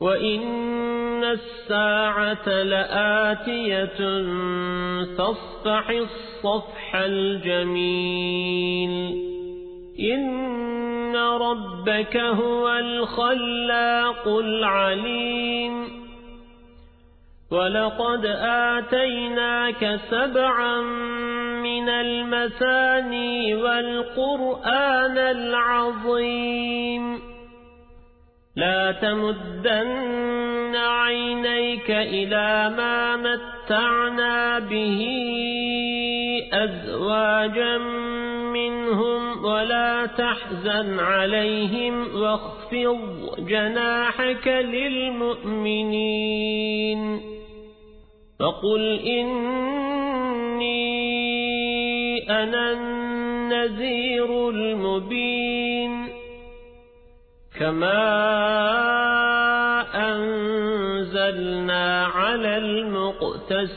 وإن الساعة لآتية تصفح الصفح الجميل إن ربك هو الخلاق العليم ولقد آتيناك سبعا من المثاني والقرآن العظيم لا تمدن عينيك إلى ما متعنا به أزواجا منهم ولا تحزن عليهم واخفض جناحك للمؤمنين فقل إني أنا النذير المبين كما أنزلنا على المقتسمين